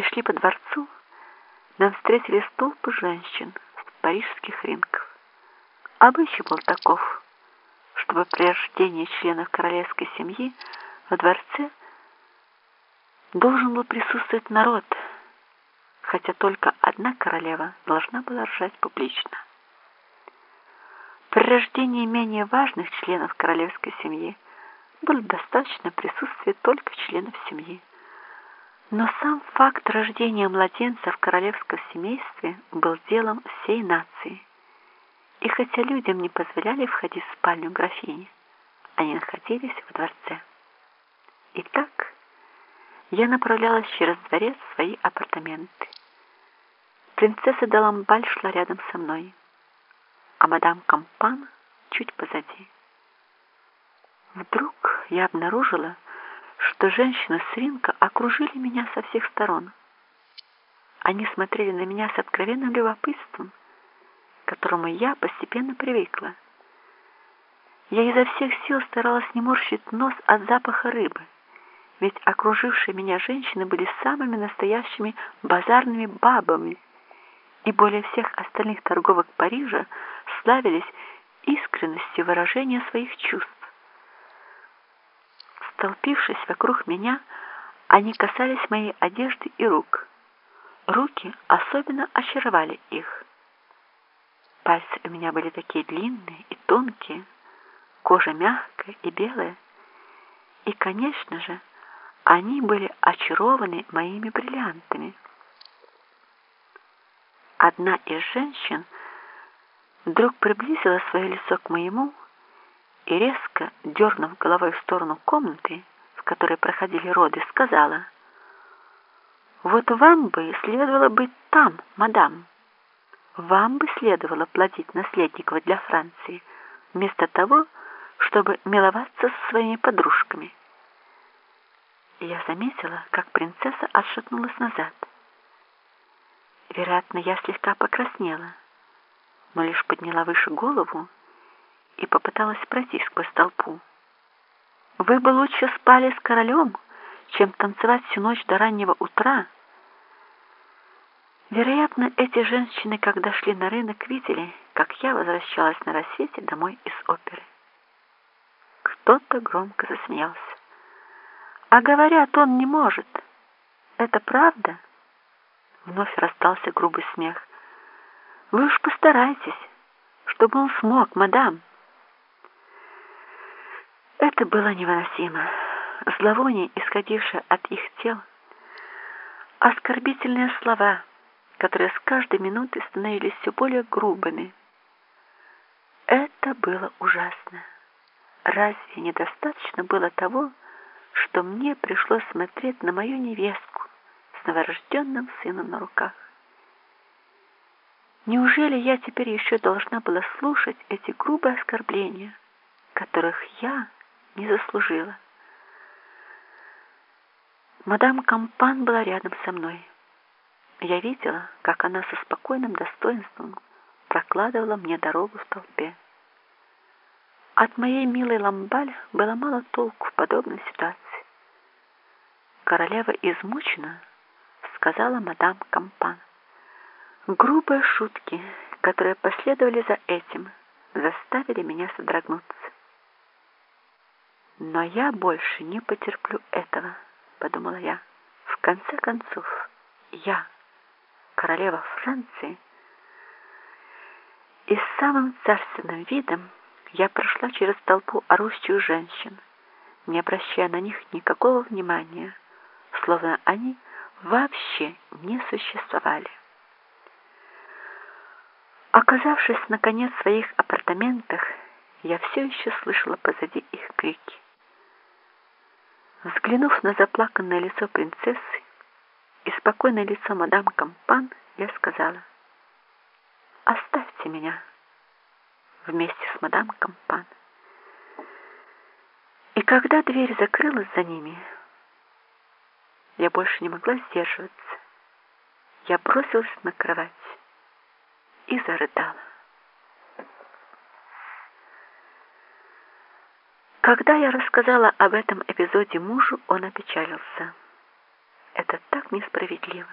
и шли по дворцу, нам встретились толпы женщин с парижских рынков. Обычай был таков, чтобы при рождении членов королевской семьи во дворце должен был присутствовать народ, хотя только одна королева должна была рожать публично. При рождении менее важных членов королевской семьи было достаточно присутствия только членов семьи. Но сам факт рождения младенца в королевском семействе был делом всей нации. И хотя людям не позволяли входить в спальню графини, они находились в дворце. Итак, я направлялась через дворец в свои апартаменты. Принцесса Даламбаль шла рядом со мной, а мадам Кампан чуть позади. Вдруг я обнаружила, что женщины с рынка окружили меня со всех сторон. Они смотрели на меня с откровенным любопытством, к которому я постепенно привыкла. Я изо всех сил старалась не морщить нос от запаха рыбы, ведь окружившие меня женщины были самыми настоящими базарными бабами, и более всех остальных торговок Парижа славились искренностью выражения своих чувств. Столпившись вокруг меня, они касались моей одежды и рук. Руки особенно очаровали их. Пальцы у меня были такие длинные и тонкие, кожа мягкая и белая. И, конечно же, они были очарованы моими бриллиантами. Одна из женщин вдруг приблизила свое лицо к моему и резко, дернув головой в сторону комнаты, в которой проходили роды, сказала, «Вот вам бы следовало быть там, мадам. Вам бы следовало платить наследников для Франции, вместо того, чтобы миловаться со своими подружками». Я заметила, как принцесса отшатнулась назад. Вероятно, я слегка покраснела, но лишь подняла выше голову и попыталась пройти сквозь толпу. «Вы бы лучше спали с королем, чем танцевать всю ночь до раннего утра». Вероятно, эти женщины, когда шли на рынок, видели, как я возвращалась на рассвете домой из оперы. Кто-то громко засмеялся. «А говорят, он не может. Это правда?» Вновь раздался грубый смех. «Вы уж постарайтесь, чтобы он смог, мадам». Это было невыносимо. Зловоние, исходившее от их тел, оскорбительные слова, которые с каждой минутой становились все более грубыми. Это было ужасно. Разве недостаточно было того, что мне пришлось смотреть на мою невестку с новорожденным сыном на руках? Неужели я теперь еще должна была слушать эти грубые оскорбления, которых я не заслужила. Мадам Кампан была рядом со мной. Я видела, как она со спокойным достоинством прокладывала мне дорогу в толпе. От моей милой Ламбаль было мало толку в подобной ситуации. Королева измучена, сказала мадам Кампан. Грубые шутки, которые последовали за этим, заставили меня содрогнуться. Но я больше не потерплю этого, подумала я. В конце концов, я, королева Франции, и с самым царственным видом я прошла через толпу орущих женщин, не обращая на них никакого внимания, словно они вообще не существовали. Оказавшись, наконец, в своих апартаментах, я все еще слышала позади их крики. Взглянув на заплаканное лицо принцессы и спокойное лицо мадам Кампан, я сказала, «Оставьте меня вместе с мадам Кампан». И когда дверь закрылась за ними, я больше не могла сдерживаться. Я бросилась на кровать и зарыдала. Когда я рассказала об этом эпизоде мужу, он опечалился. это так несправедливо.